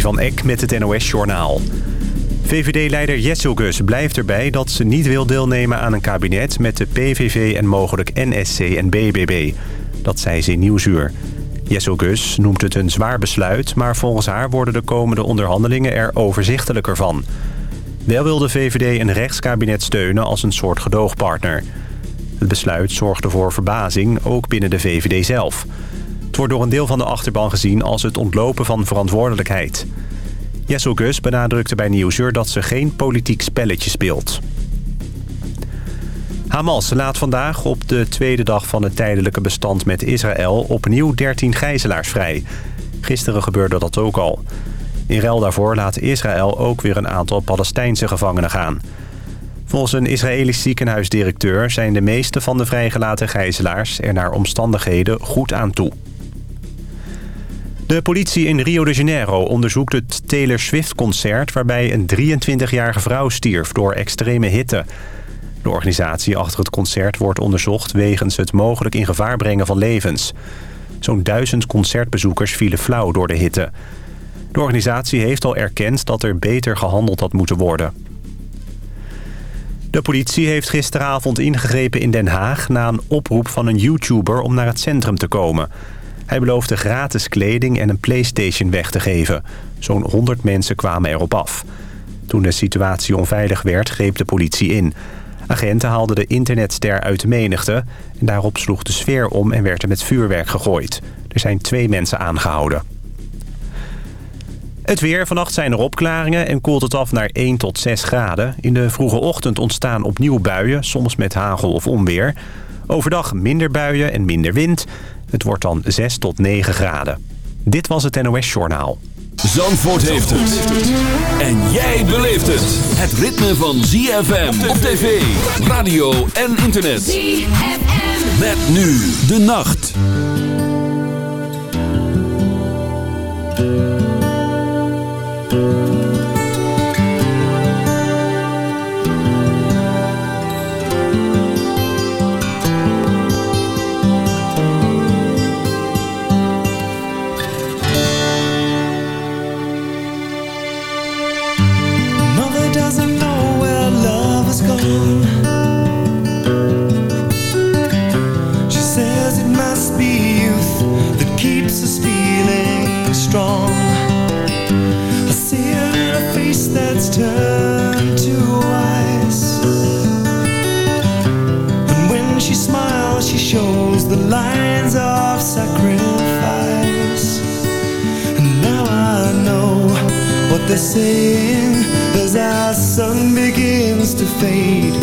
Van Eck met het NOS-journaal. VVD-leider Gus blijft erbij dat ze niet wil deelnemen aan een kabinet... met de PVV en mogelijk NSC en BBB. Dat zei ze in Nieuwsuur. Gus noemt het een zwaar besluit... maar volgens haar worden de komende onderhandelingen er overzichtelijker van. Wel wil de VVD een rechtskabinet steunen als een soort gedoogpartner. Het besluit zorgde voor verbazing, ook binnen de VVD zelf... Het wordt door een deel van de achterban gezien als het ontlopen van verantwoordelijkheid. Jessel Gus benadrukte bij Nieuwsuur dat ze geen politiek spelletje speelt. Hamas laat vandaag op de tweede dag van het tijdelijke bestand met Israël... opnieuw 13 gijzelaars vrij. Gisteren gebeurde dat ook al. In ruil daarvoor laat Israël ook weer een aantal Palestijnse gevangenen gaan. Volgens een Israëlisch ziekenhuisdirecteur zijn de meeste van de vrijgelaten gijzelaars... er naar omstandigheden goed aan toe. De politie in Rio de Janeiro onderzoekt het Taylor Swift-concert... waarbij een 23-jarige vrouw stierf door extreme hitte. De organisatie achter het concert wordt onderzocht... wegens het mogelijk in gevaar brengen van levens. Zo'n duizend concertbezoekers vielen flauw door de hitte. De organisatie heeft al erkend dat er beter gehandeld had moeten worden. De politie heeft gisteravond ingegrepen in Den Haag... na een oproep van een YouTuber om naar het centrum te komen... Hij beloofde gratis kleding en een Playstation weg te geven. Zo'n 100 mensen kwamen erop af. Toen de situatie onveilig werd, greep de politie in. Agenten haalden de internetster uit de menigte... en daarop sloeg de sfeer om en werd er met vuurwerk gegooid. Er zijn twee mensen aangehouden. Het weer. Vannacht zijn er opklaringen en koelt het af naar 1 tot 6 graden. In de vroege ochtend ontstaan opnieuw buien, soms met hagel of onweer. Overdag minder buien en minder wind. Het wordt dan 6 tot 9 graden. Dit was het NOS Journaal. Zandvoort heeft het. En jij beleeft het. Het ritme van ZFM op tv, radio en internet. ZFM. Met nu de nacht. They're saying as our sun begins to fade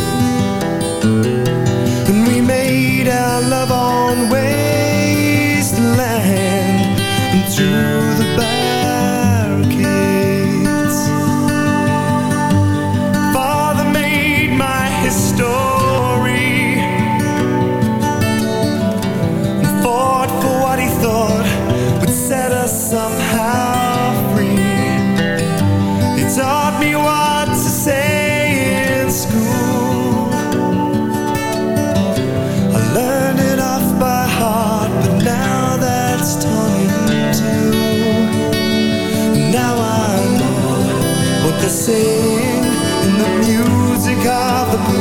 sing in the music of the parade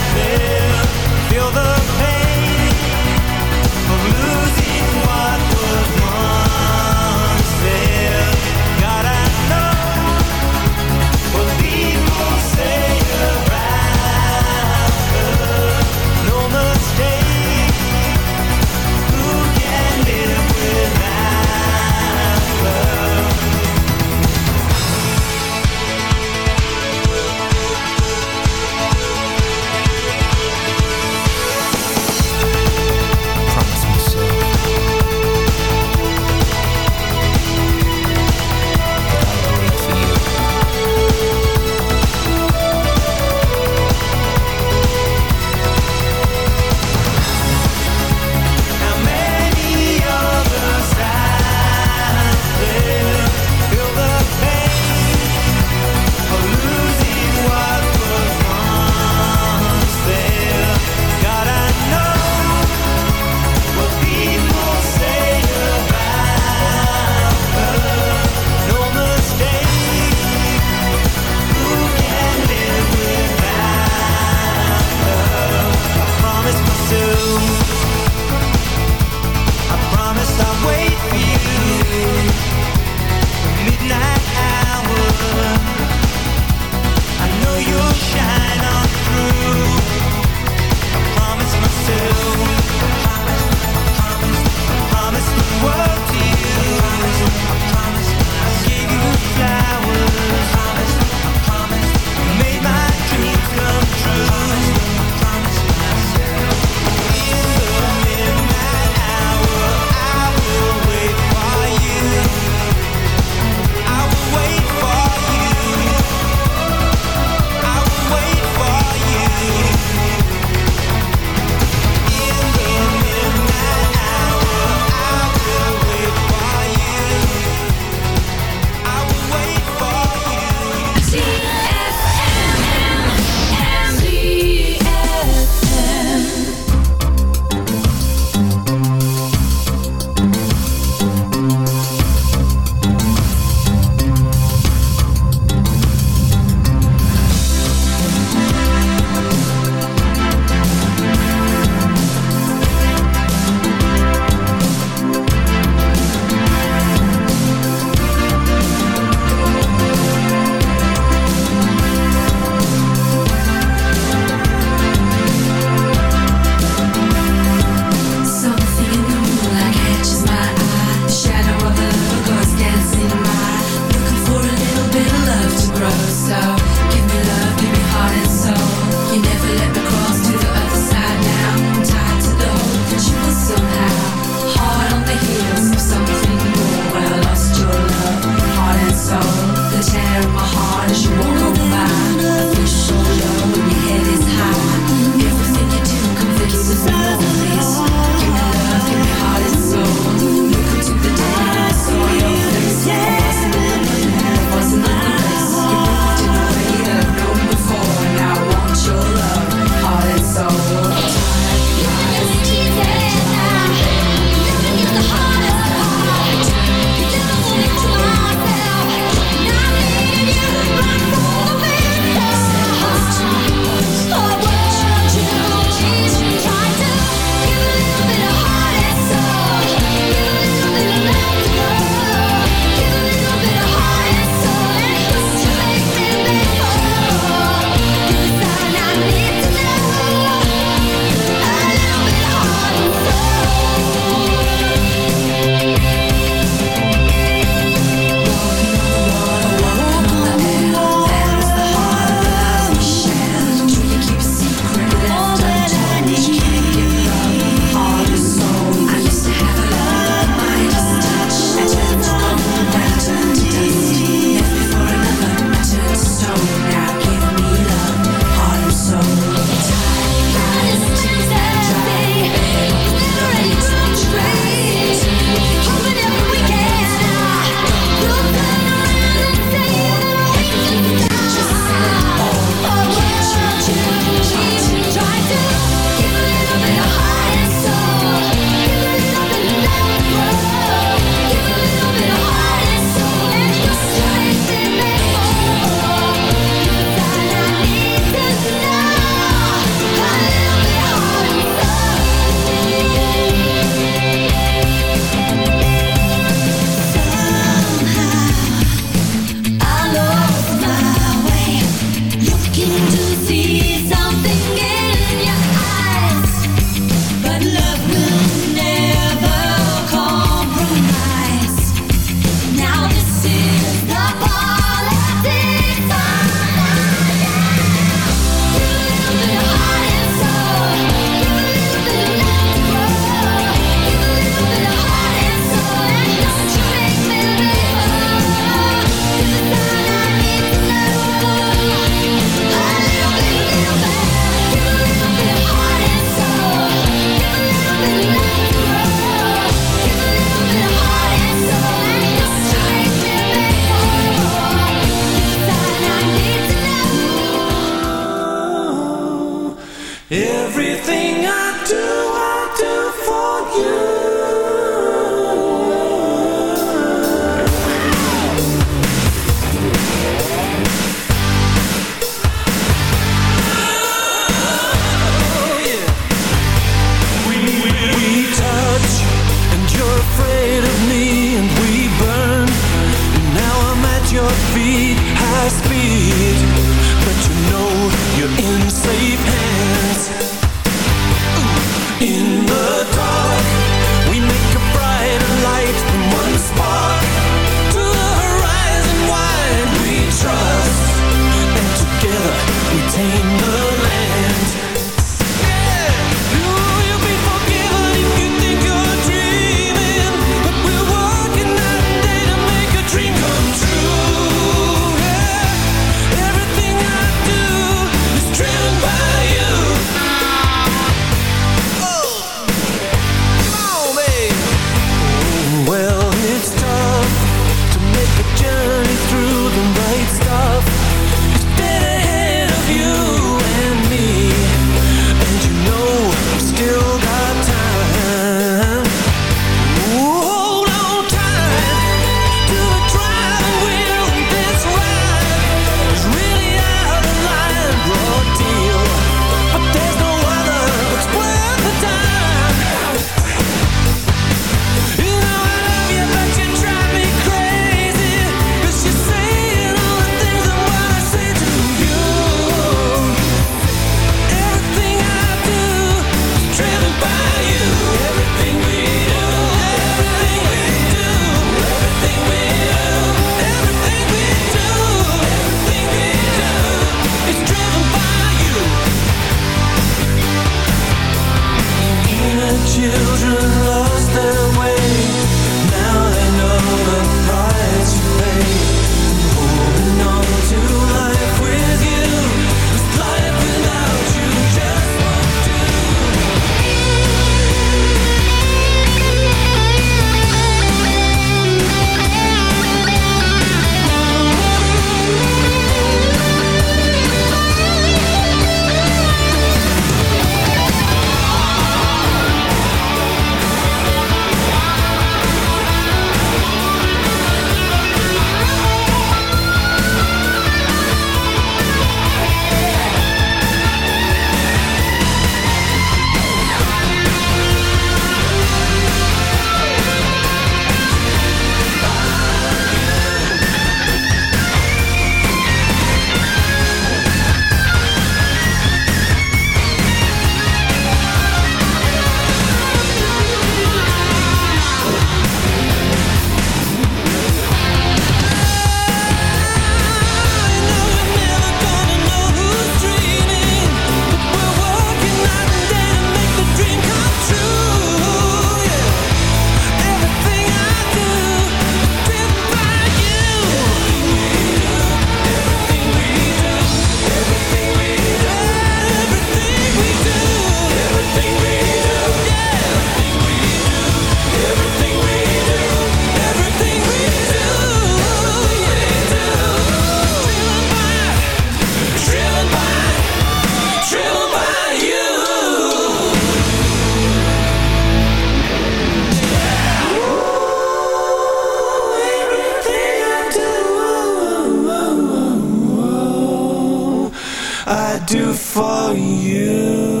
On for mind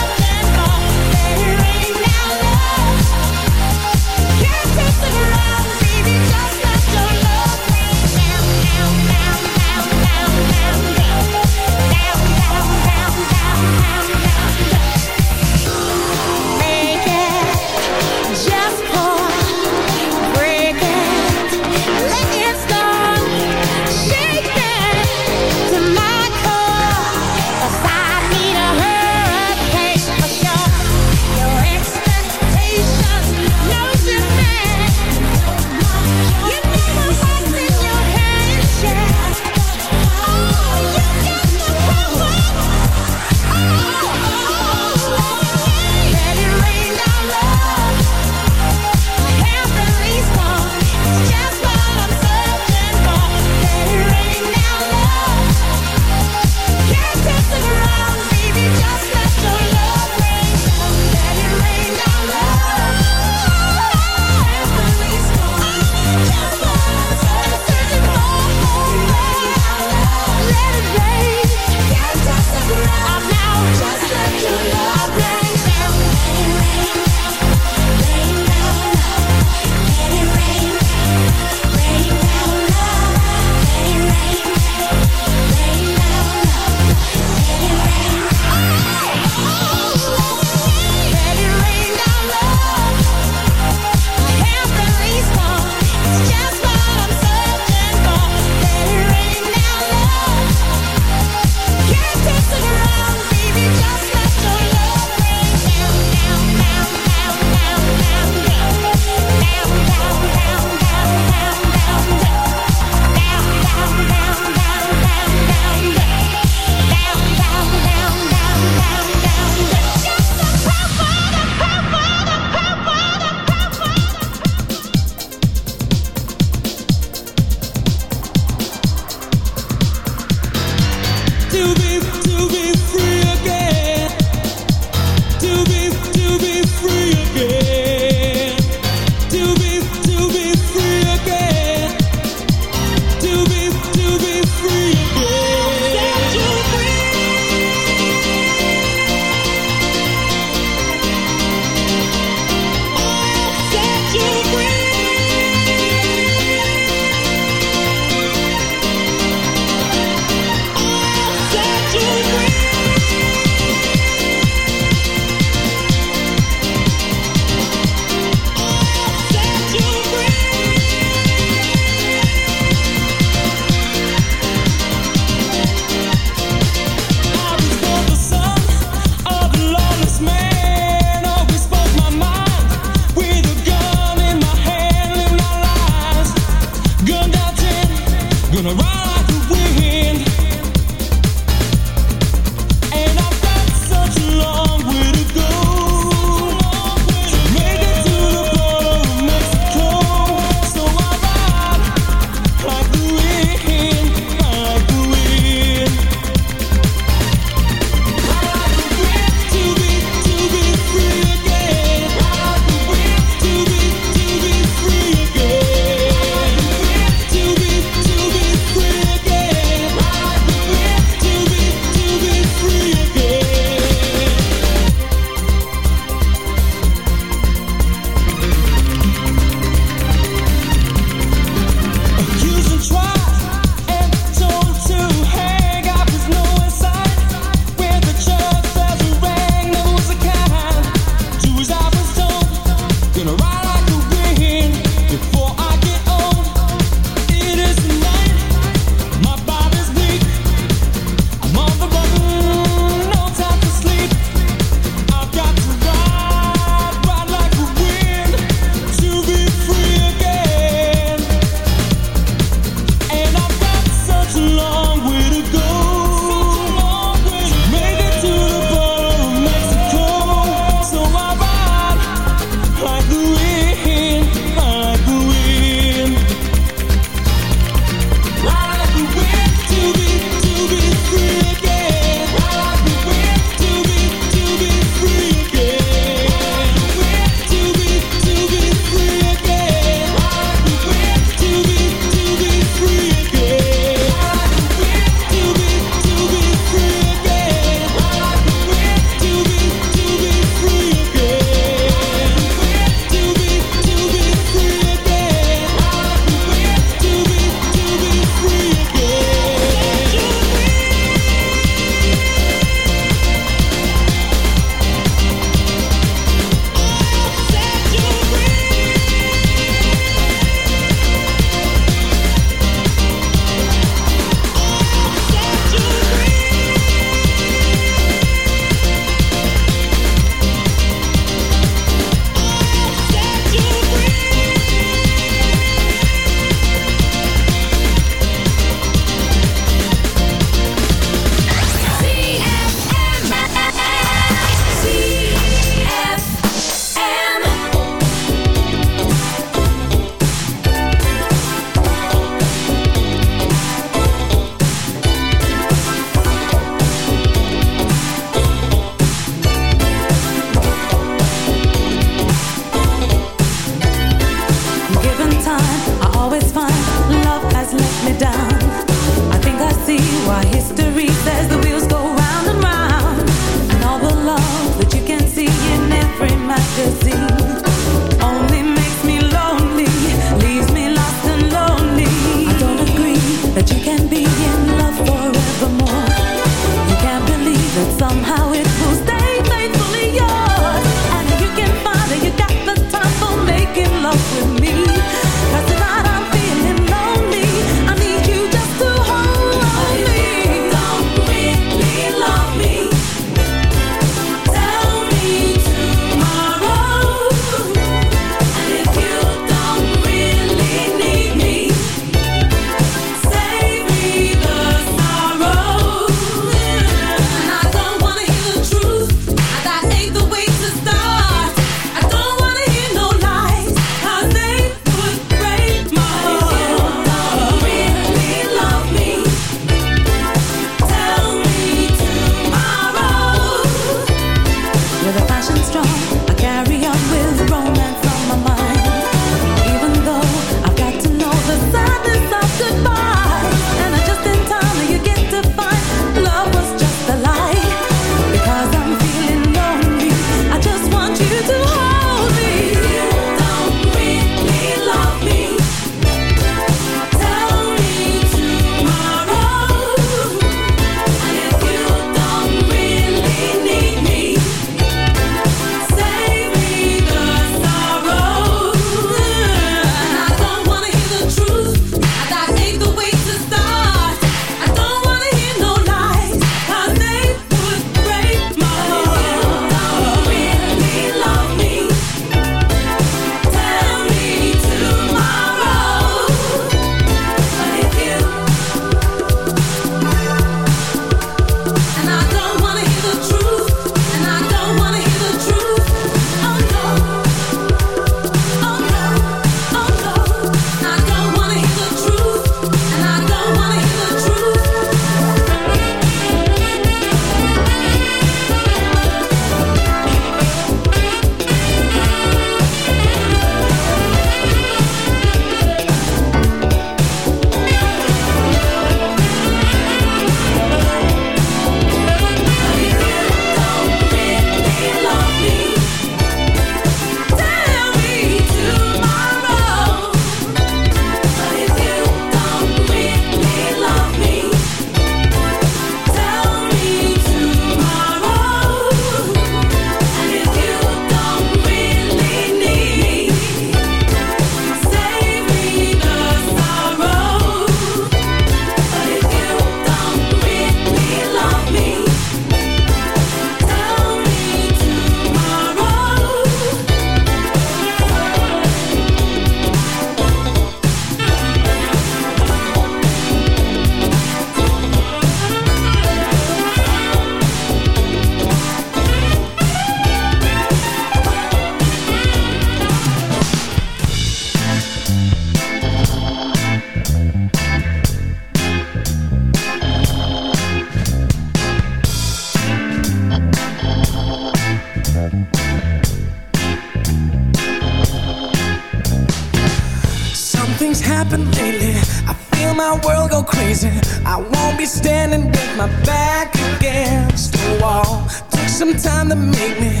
some time to make me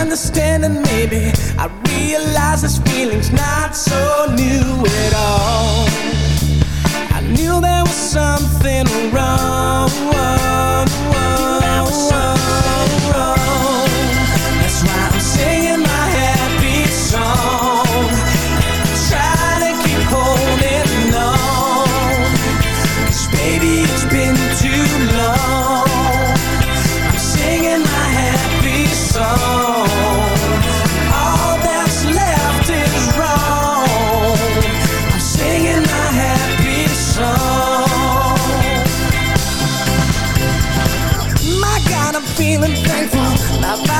understand and maybe I realize this feeling's not so new at all. I knew there was something wrong,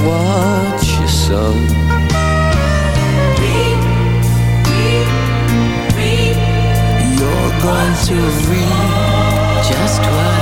reap just what you sow. You're going to reap just what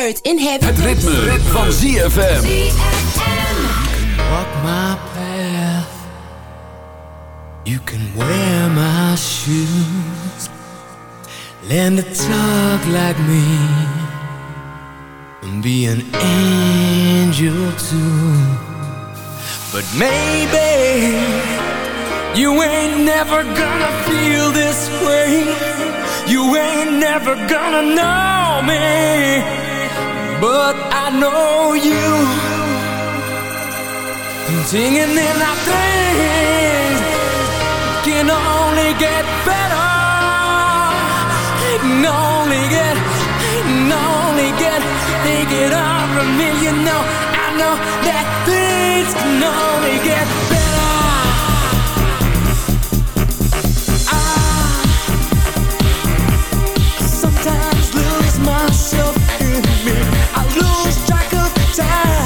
words in heaven. Het ritme, ritme van ZFM. Walk my path. You can wear my shoes. Learn to talk like me. And be an angel too. But maybe you ain't never gonna feel this way. You ain't never gonna know me but I know you. Singing in our things Can only get better. Can only get Can only get Thinking of me. You know I know that things Can only get better. yourself in me. I lose track of time.